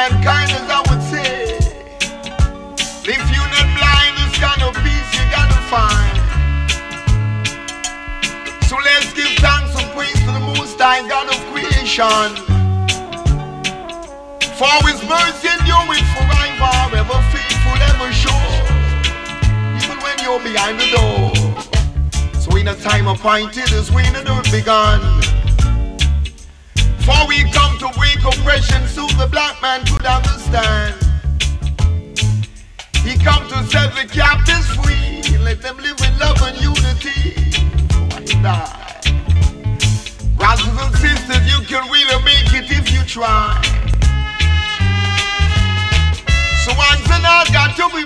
mankind, as I would say. If you're not blind, this kind of peace you gotta find. So let's give thanks and praise to the Most High God of creation. For His mercy endureth forever, ever faithful, ever sure. Even when you're behind the door. So in a time appointed, as we in the earth begun. For we man could understand. He come to set the captives free, let them live in love and unity. Die. Brothers and sisters, you can really make it if you try. So once and all got to be